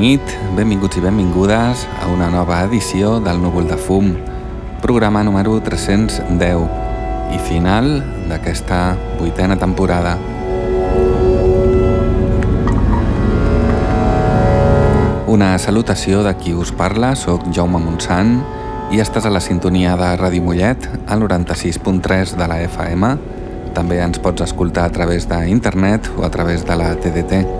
nit, benvinguts i benvingudes a una nova edició del Núvol de Fum, programa número 310 i final d'aquesta vuitena temporada. Una salutació de qui us parla, sóc Jaume Montsant i estàs a la sintonia de Ràdio Mollet, al 96.3 de la FM. També ens pots escoltar a través d'internet o a través de la TDT.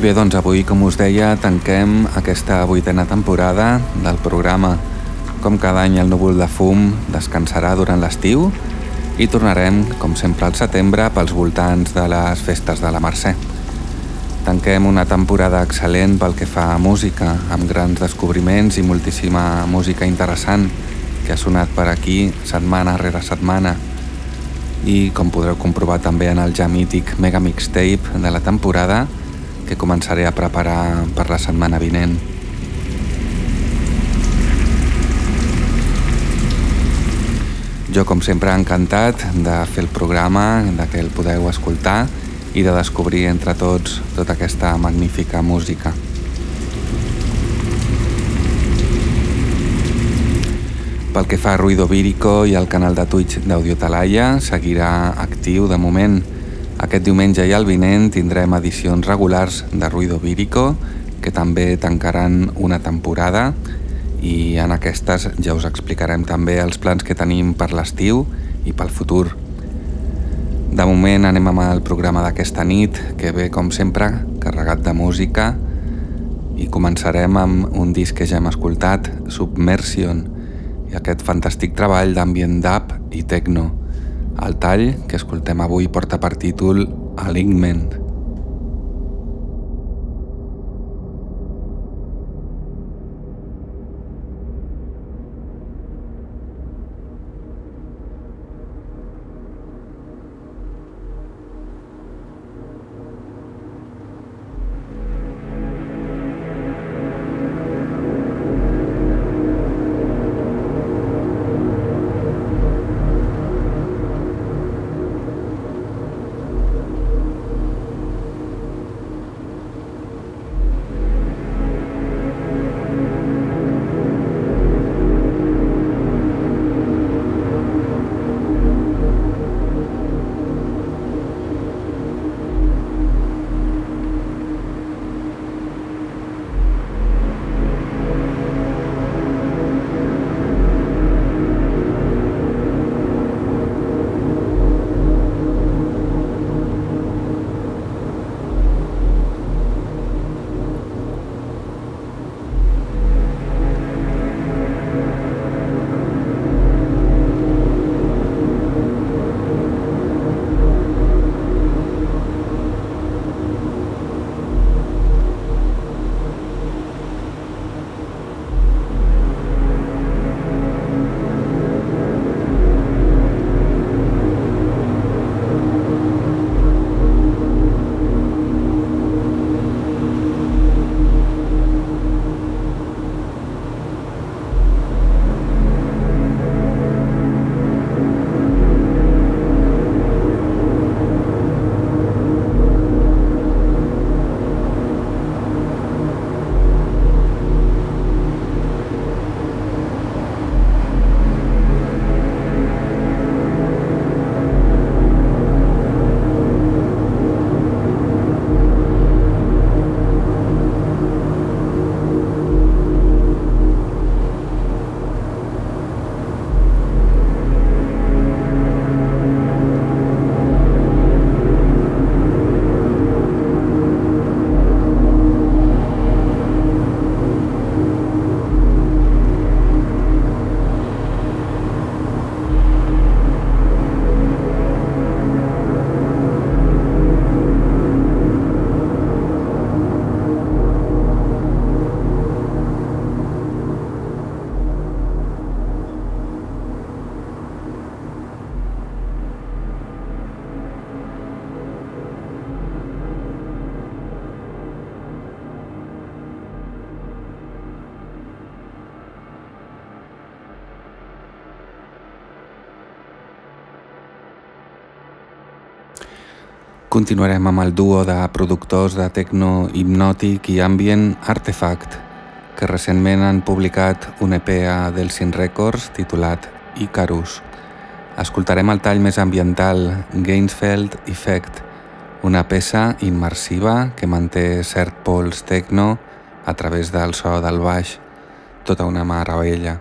Bé, doncs avui, com us deia, tanquem aquesta vuitena temporada del programa. Com cada any el núvol de fum descansarà durant l'estiu i tornarem, com sempre, al setembre pels voltants de les festes de la Mercè. Tanquem una temporada excel·lent pel que fa a música, amb grans descobriments i moltíssima música interessant que ha sonat per aquí setmana rere setmana. I com podreu comprovar també en el ja mític Mega Mixtape de la temporada, que començaré a preparar per la setmana vinent. Jo, com sempre, encantat de fer el programa, de que el podeu escoltar i de descobrir entre tots tota aquesta magnífica música. Pel que fa a Ruido Vírico i al canal de Twitch d'Audio Talaia, seguirà actiu de moment, aquest diumenge i el vinent tindrem edicions regulars de Ruido Vírico, que també tancaran una temporada i en aquestes ja us explicarem també els plans que tenim per l'estiu i pel futur. De moment anem amb el programa d'aquesta nit, que ve com sempre carregat de música i començarem amb un disc que ja hem escoltat, Submersion, i aquest fantàstic treball d'ambient dub i techno. El tall que escoltem avui porta per títol Alignment. Continuarem amb el duo de productors de techno hipnòtic i ambient Artefact, que recentment han publicat un EP a Delsin Records titulat Icarus. Escoltarem el tall més ambiental Gainsfeld Effect, una peça immersiva que manté cert pols techno a través del so del baix, tota una meravella.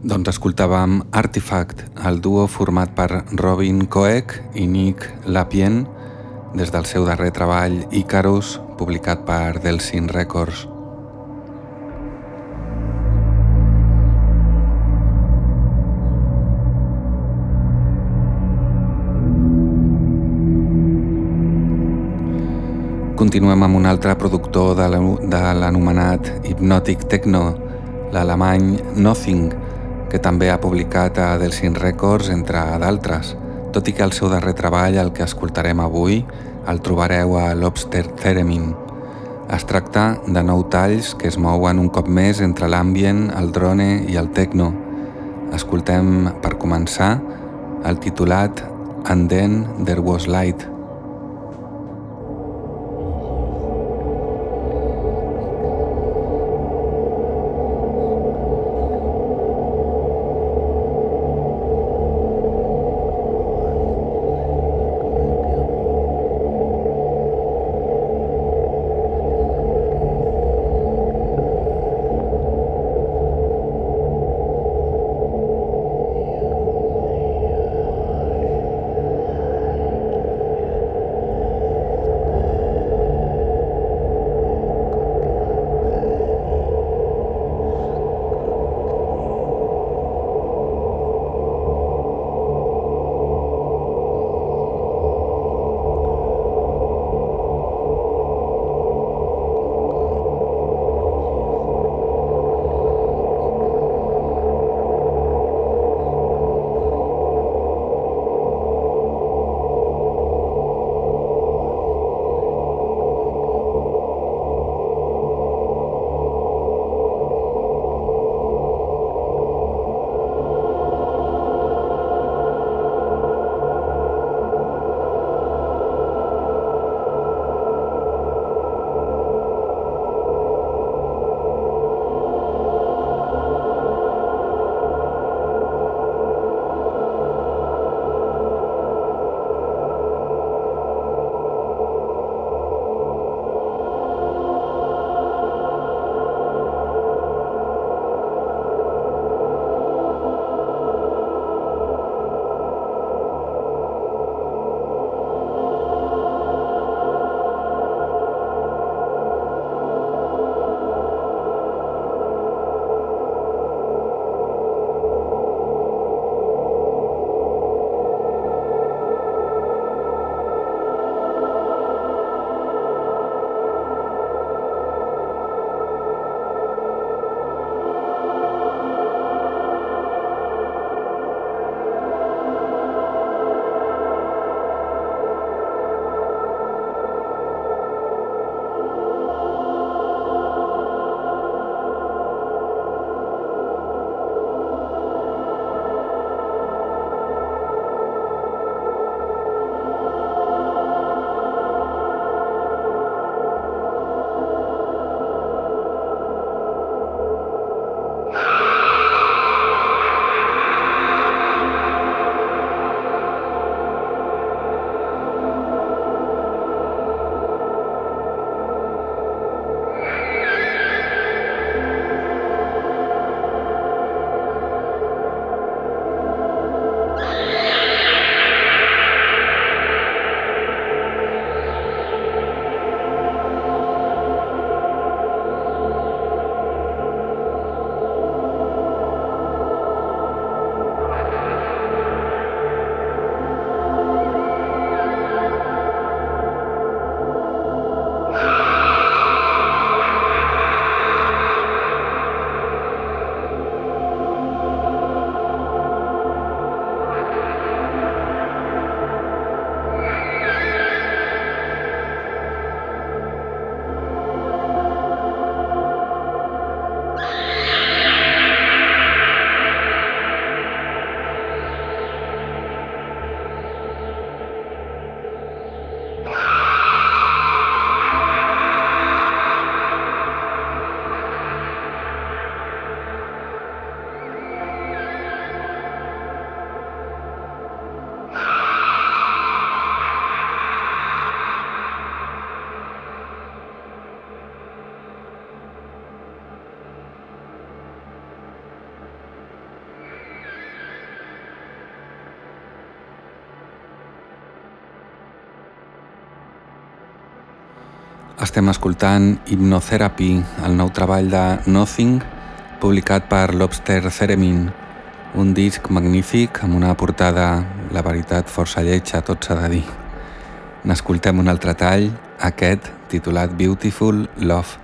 Doncs escoltàvem Artifact, el duo format per Robin Coeck i Nick Lapien des del seu darrer treball Icarus, publicat per Delsin Records. Continuem amb un altre productor de l'anomenat Hypnotic Techno, l'alemany Nothing, que també ha publicat a Delsin Records, entre d'altres, tot i que el seu darrer treball, el que escoltarem avui, el trobareu a Lobster Theremin. Es tracta de nou talls que es mouen un cop més entre l'ambient, el drone i el techno. Escoltem, per començar, el titulat And Then There Was Light. Estem escoltant Hypnotherapy, el nou treball de Nothing, publicat per Lobster Theremin, un disc magnífic amb una portada, la veritat, força lletja, tot s'ha de dir. N'escoltem un altre tall, aquest, titulat Beautiful Love.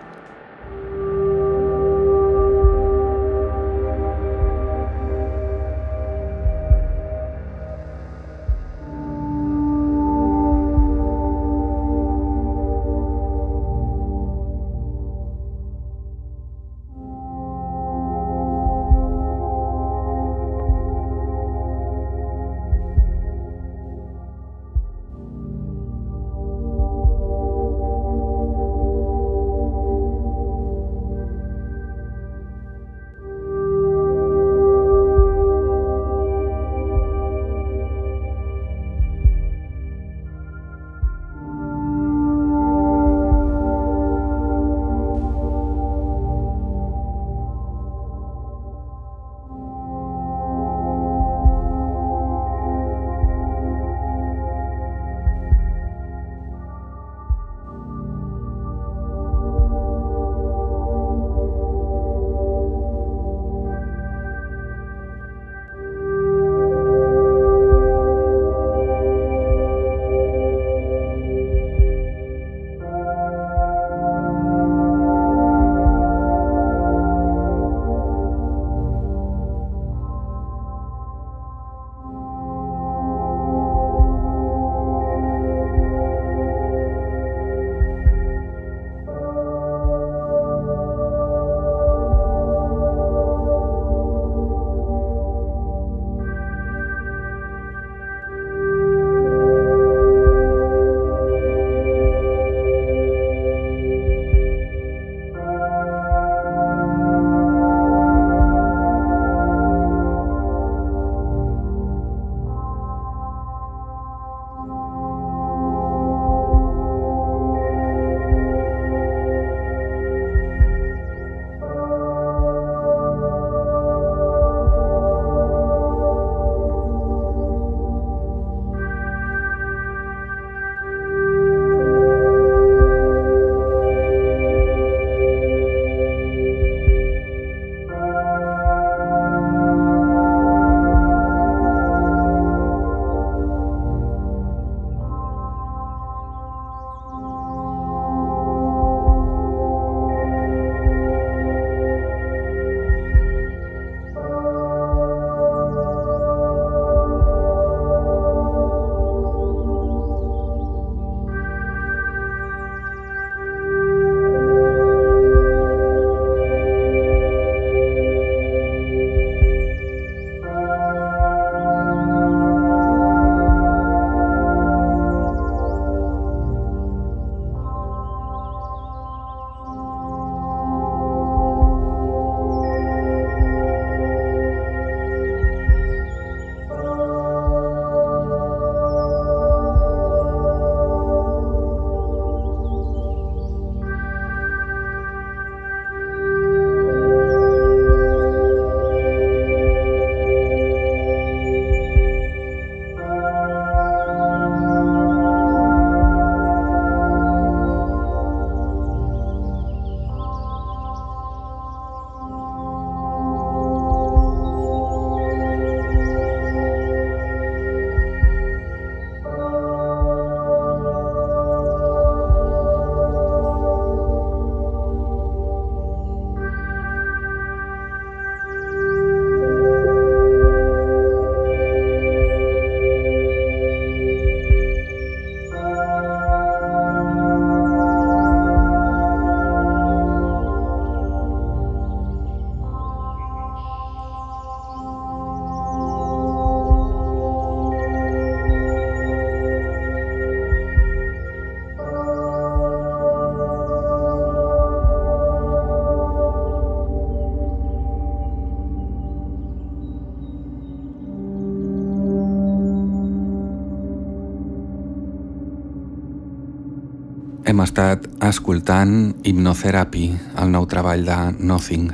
Estat escoltant Hypnotherapy, el nou treball de Nothing.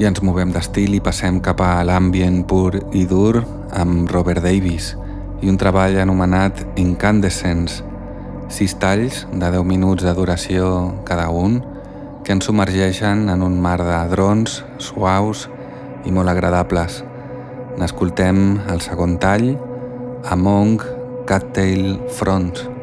I ens movem d'estil i passem cap a l'ambient pur i dur amb Robert Davis i un treball anomenat Incandescence, sis talls de 10 minuts de duració cada un que ens submergeixen en un mar de drons suaus i molt agradables. N'escoltem el segon tall, Among Cattail Fronts.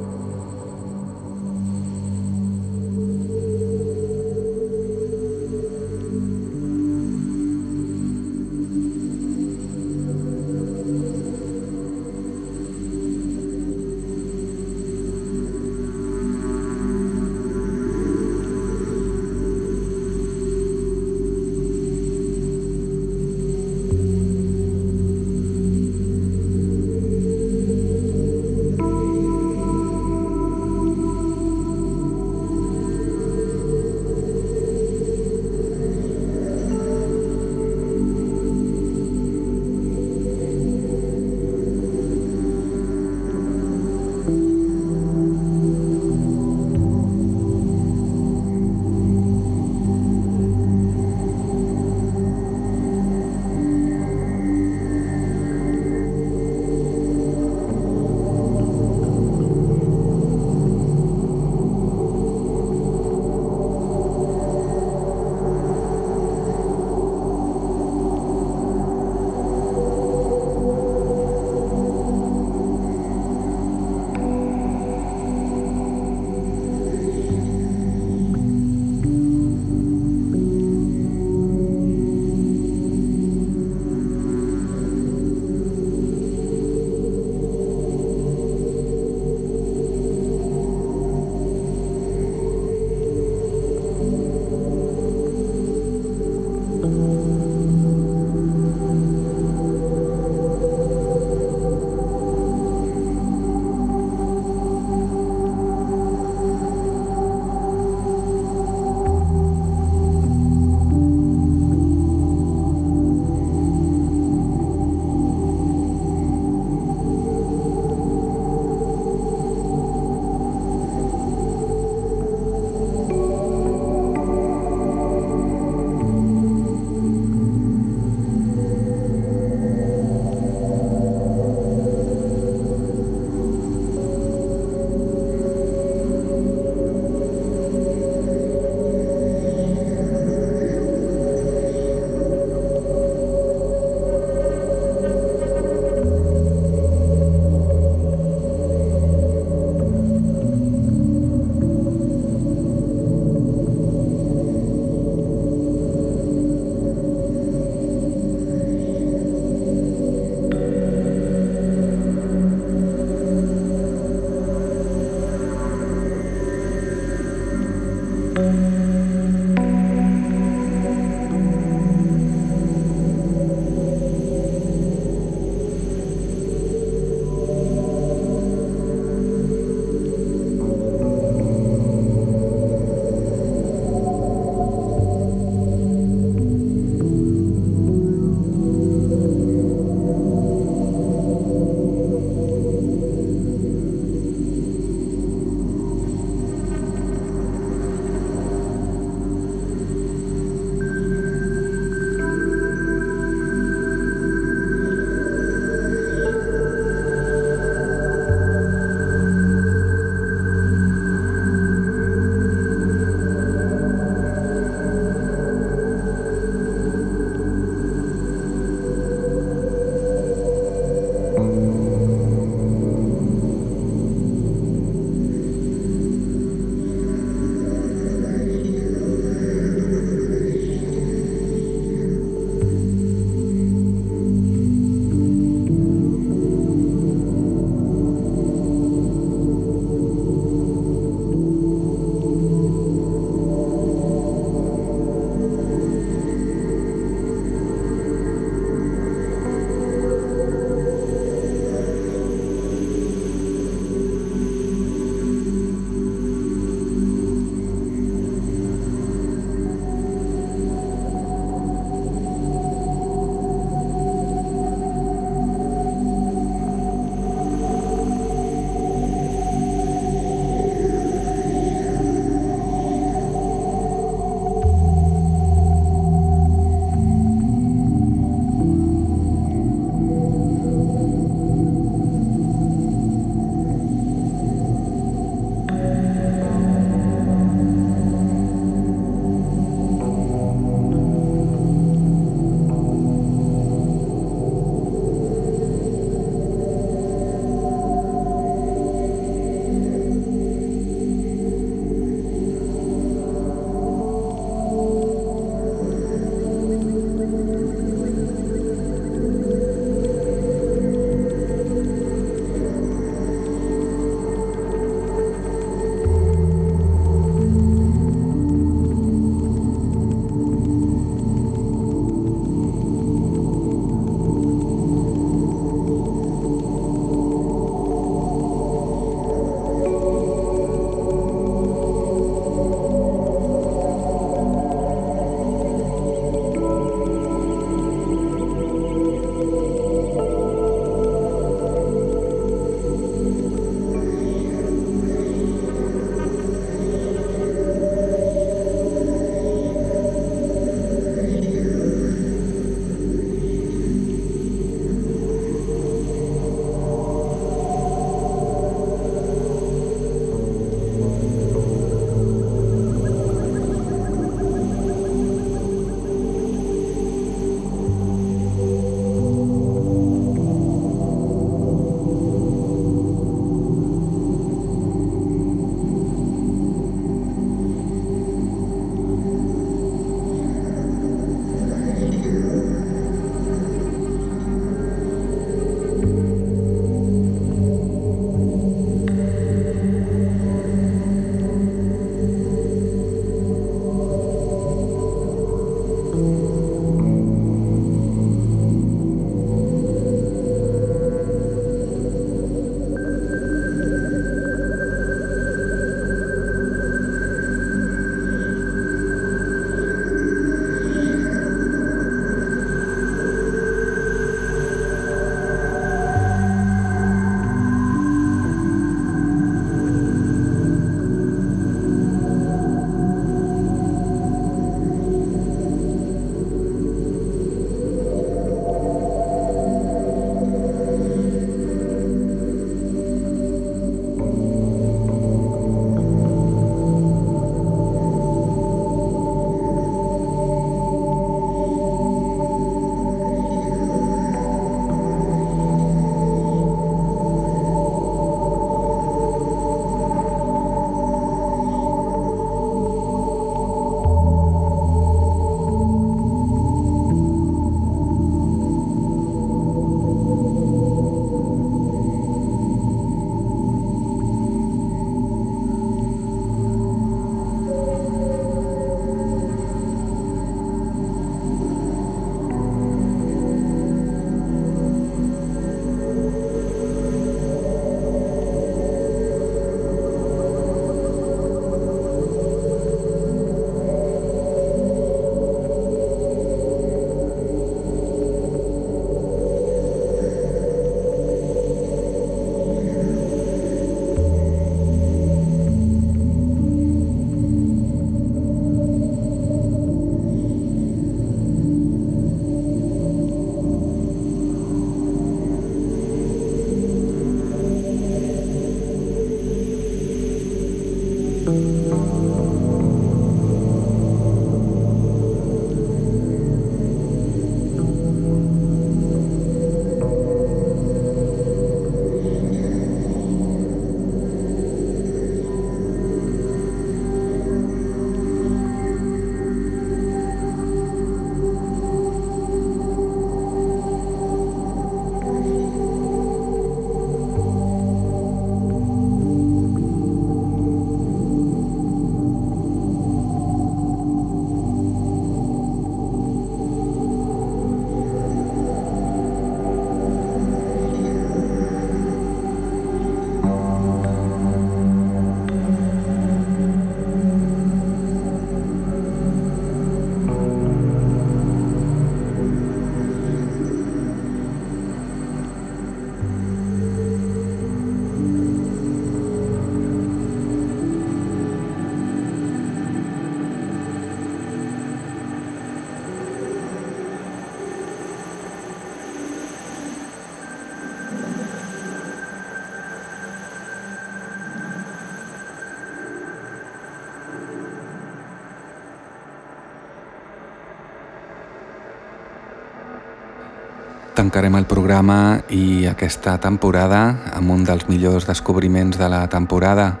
Tancarem el programa i aquesta temporada amb un dels millors descobriments de la temporada,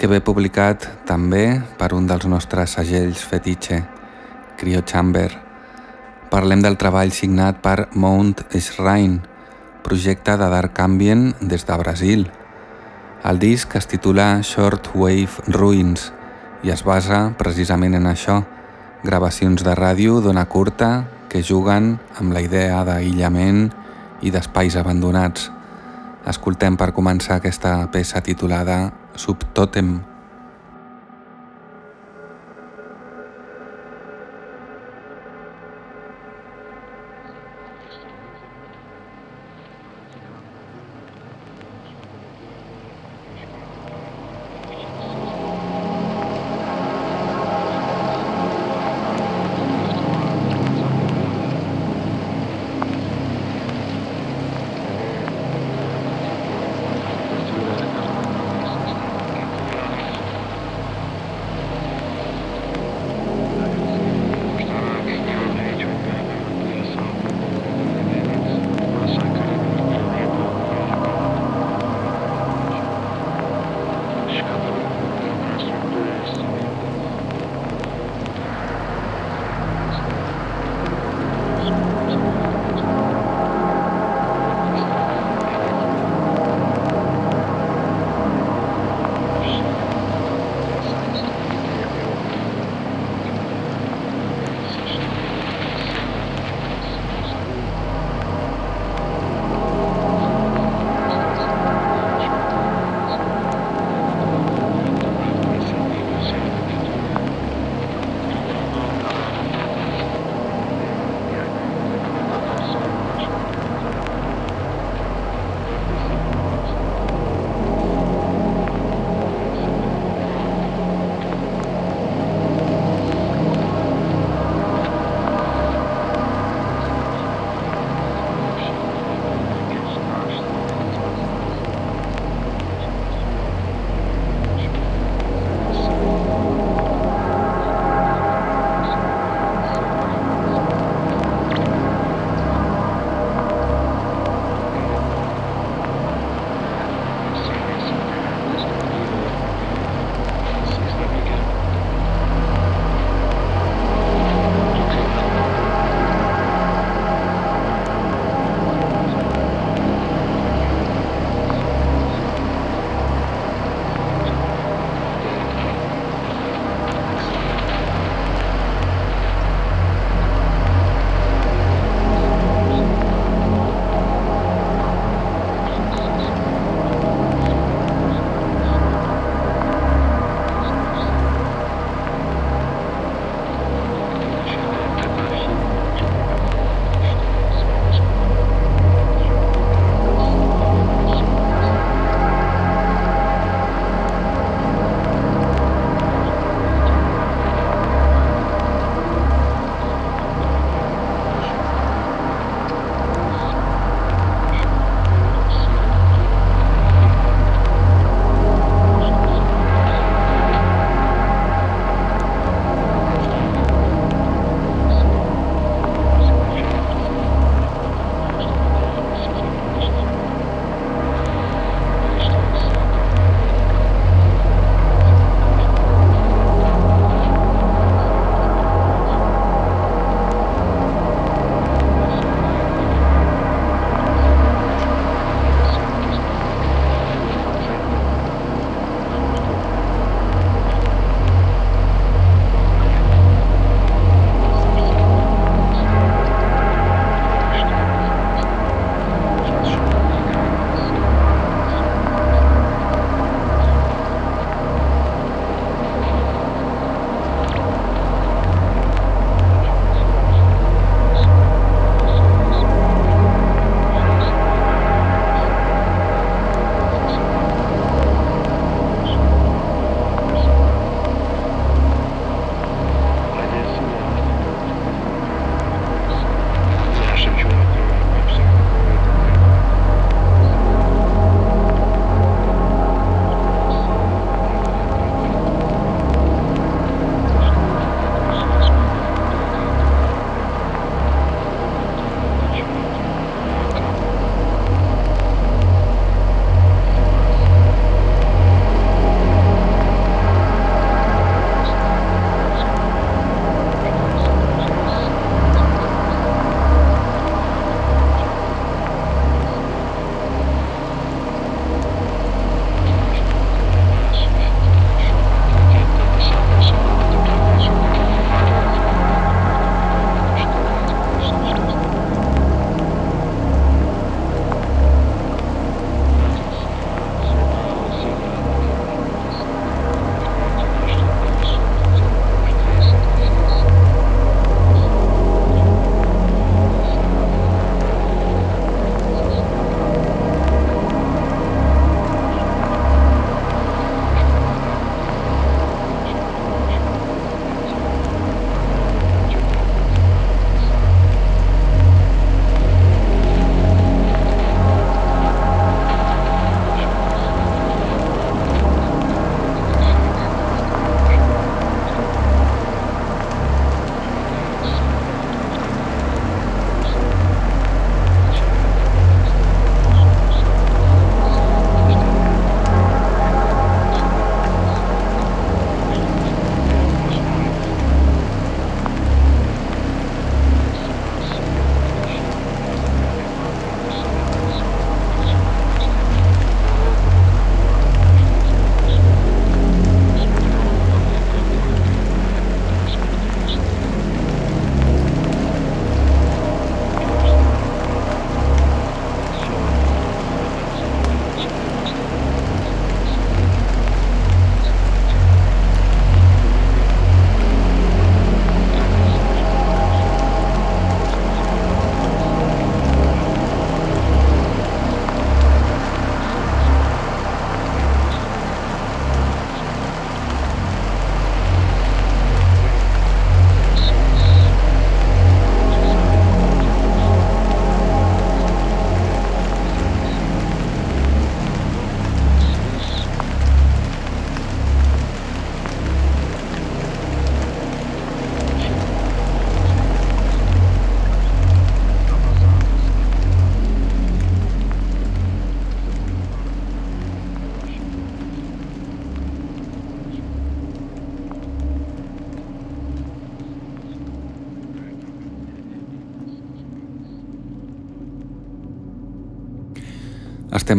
que ve publicat també per un dels nostres segells fetitxe, Cryo Chamber. Parlem del treball signat per Mount Shrine, projecte de Dark Ambient des de Brasil. El disc es titula Short Wave Ruins i es basa precisament en això, gravacions de ràdio d'ona curta que juguen amb la idea d'aïllament i d'espais abandonats. Escoltem per començar aquesta peça titulada Subtotem.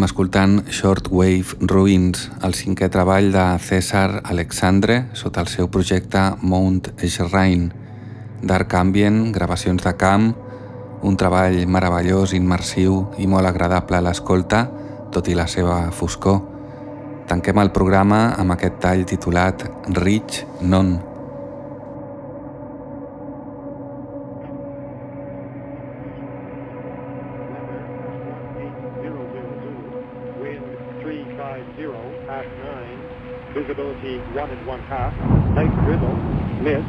Estem escoltant Shortwave Ruins, el cinquè treball de César Alexandre sota el seu projecte Mount Shrine. Dark Ambient, gravacions de camp, un treball meravellós, immersiu i molt agradable a l'escolta, tot i la seva foscor. Tanquem el programa amb aquest tall titulat Rich Non. One and one half, light drizzle, mist,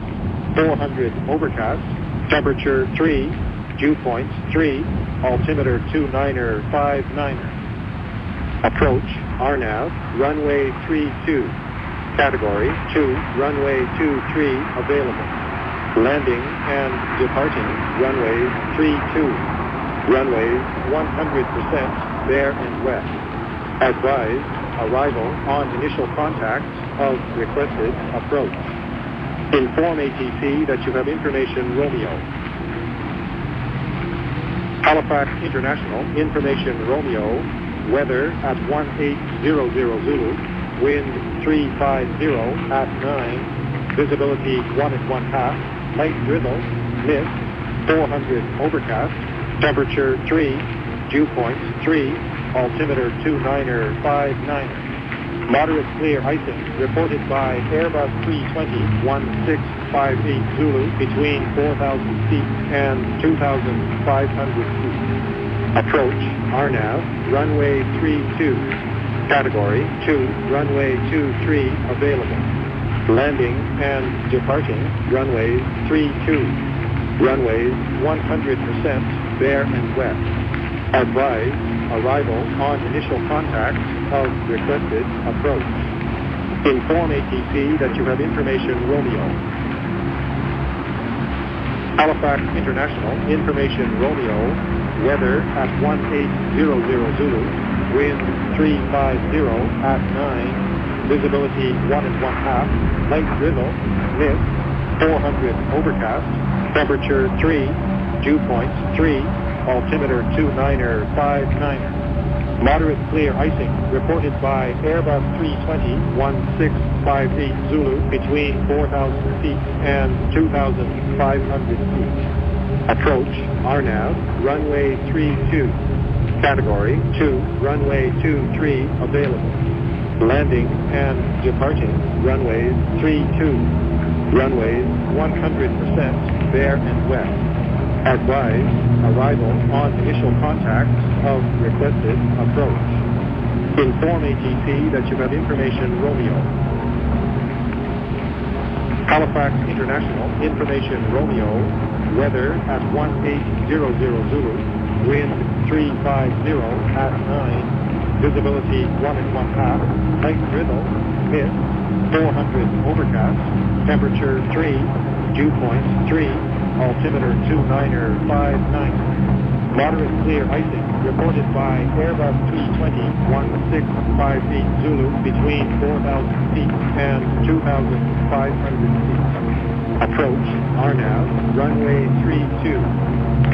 400 overcast, temperature 3, dew points 3, altimeter 29er 59er. Approach, RNAV, runway 32, category 2, runway 23 available. Landing and departing, runway 32, runways 100% bare and wet. Advised, arrival on initial contact of requested approach. Inform ATC that you have information Romeo. Halifax International, information Romeo, weather at 1800 Zulu, wind 350 at 9, visibility 1 and 1 half, light drizzle, mist, 400 overcast, temperature 3, dew points 3, altimeter 29er 59er. Moderate clear icing reported by Airbus 320 1658 Zulu between 4,000 feet and 2,500 feet. Approach RNAV runway 32. Category 2 runway 23 available. Landing and departing runways 32. Runways 100% bare and wet. Advised arrival on initial contact of requested approach. Inform ATC that you have information Romeo. Halifax International, information Romeo, weather at 1800 Zulu, wind 350 at 9, visibility 1 and 1 half, light drizzle, mist, 400 overcast, temperature 3, dew points 3, altimeter 29er 59er. Moderate clear icing reported by Airbus 320 1658 Zulu between 4,000 feet and 2,500 feet. Approach RNAV runway 32. Category 2 runway 23 available. Landing and departing runways 32. Runways 100% bare and wet. Advise arrival on initial contact of requested approach. Inform ATC that you have information Romeo. Halifax International, information Romeo, weather at 1800 Zulu, wind 350 at 9, visibility 1 and 1 half, light drizzle, mist, 400 overcast, temperature 3, dew point 3, altimeter 29er 59. Moderate clear icing reported by Airbus 320 1658 Zulu between 4,000 feet and 2,500 feet. Approach RNAV runway 32.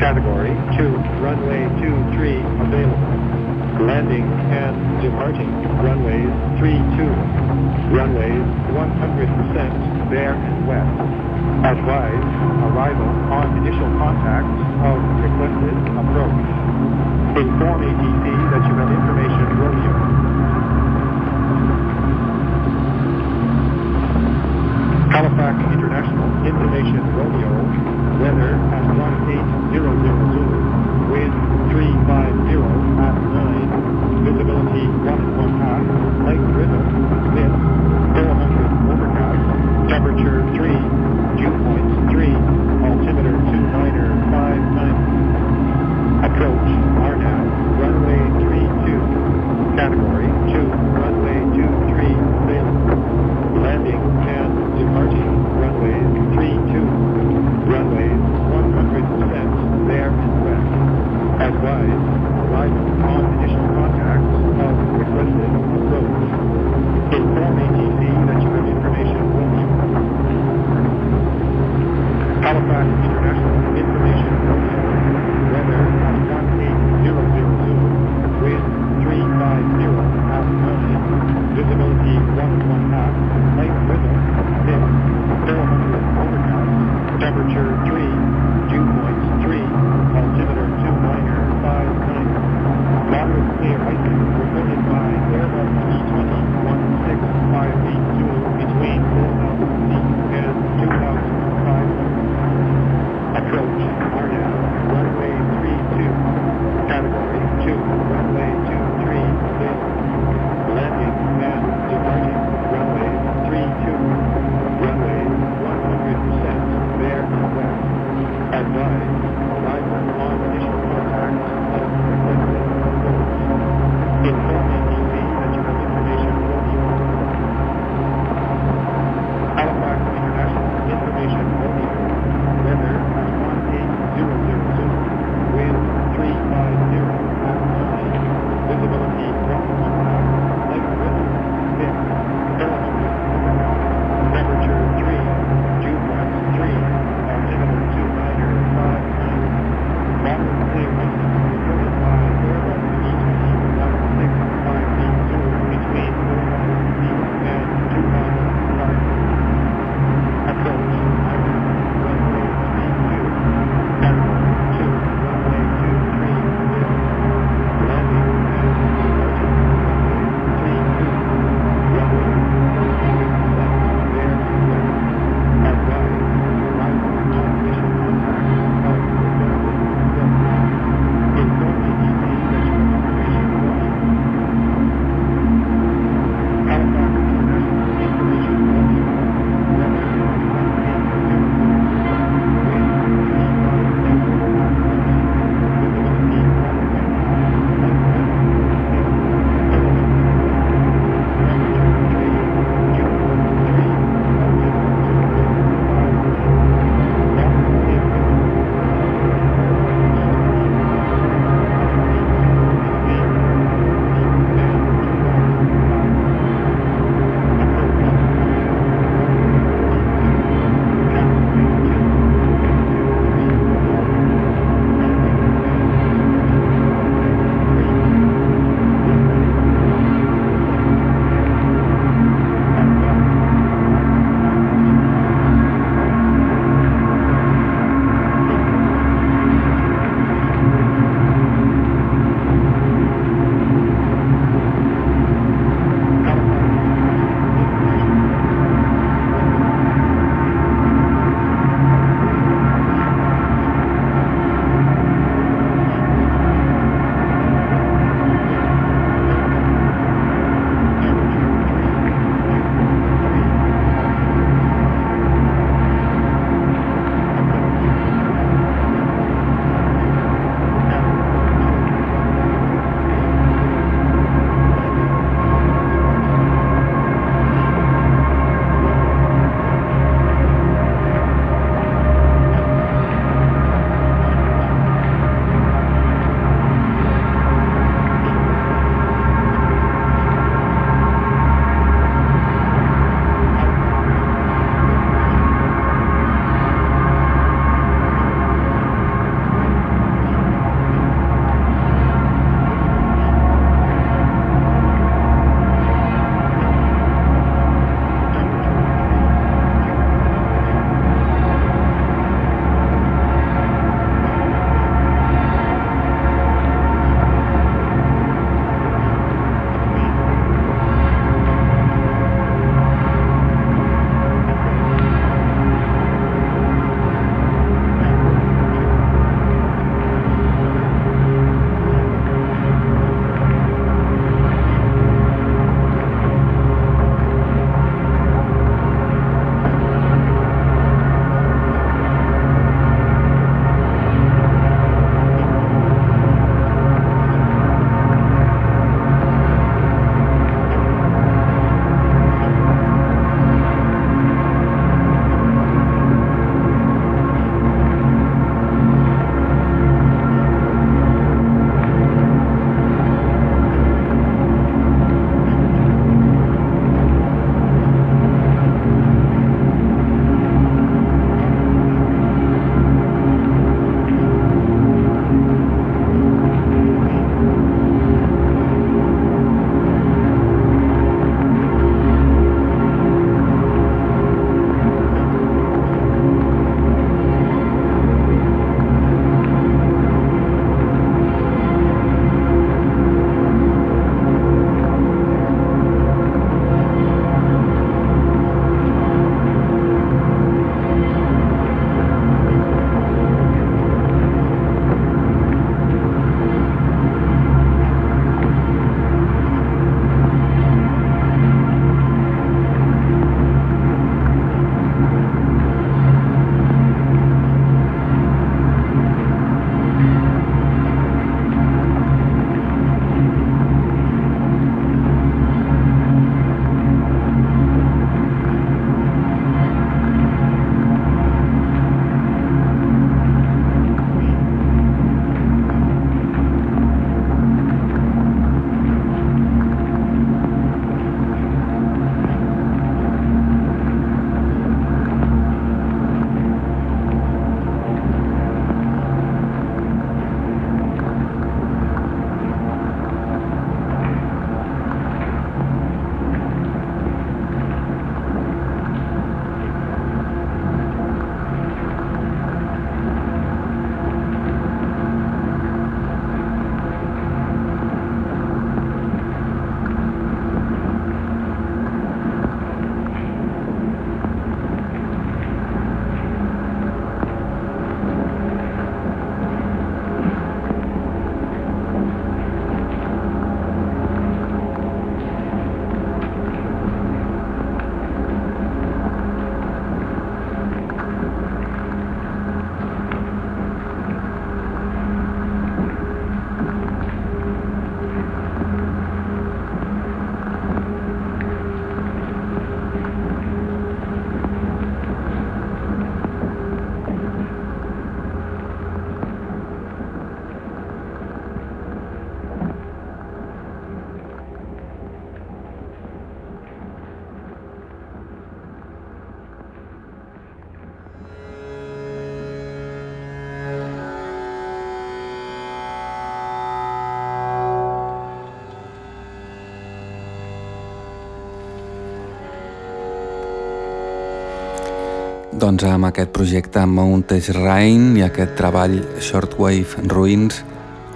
Category 2 runway 23 available. Landing and departing runways 32. Runways 100% bare and wet. Advise arrival on initial contact of requested approach. Inform ATC that you have information Romeo. Halifax International, information Romeo, weather at 1800 Zulu, wind 350 at 9, visibility 1 and 1 half, light drizzle, Doncs amb aquest projecte Mountage Rain i aquest treball Shortwave Ruins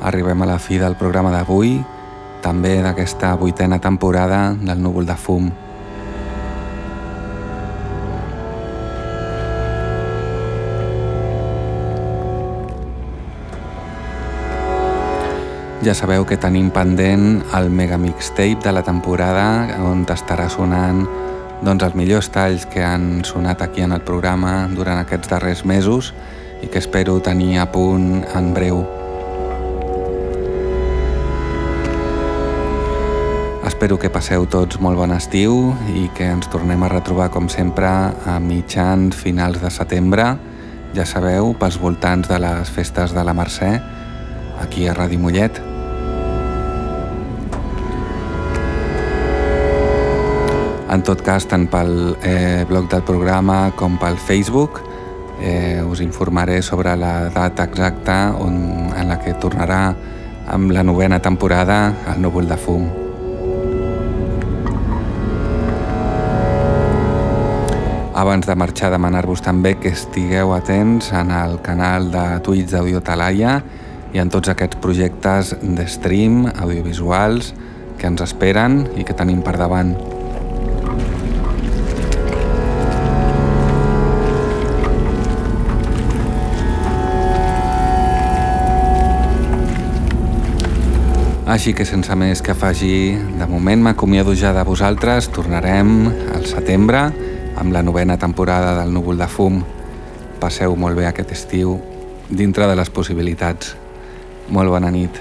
arribem a la fi del programa d'avui, també d'aquesta vuitena temporada del Núvol de Fum. Ja sabeu que tenim pendent el mega mixtape de la temporada on estarà sonant doncs, els millors talls que han sonat aquí en el programa durant aquests darrers mesos i que espero tenir a punt en breu. Espero que passeu tots molt bon estiu i que ens tornem a retrobar com sempre a mitjans finals de setembre, ja sabeu, pels voltants de les festes de la Mercè, aquí a Ràdio Mollet. En tot cas, tant pel eh, blog del programa com pel Facebook eh, us informaré sobre la data exacta on, en la que tornarà amb la novena temporada el núvol de fum. Abans de marxar, demanar-vos també que estigueu atents en el canal de Twitch d'Audio Talaia i en tots aquests projectes de stream audiovisuals que ens esperen i que tenim per davant. Així que sense més que afegir, de moment m'acomiado ja de vosaltres, tornarem al setembre amb la novena temporada del Núvol de Fum. Passeu molt bé aquest estiu, dintre de les possibilitats. Molt bona nit.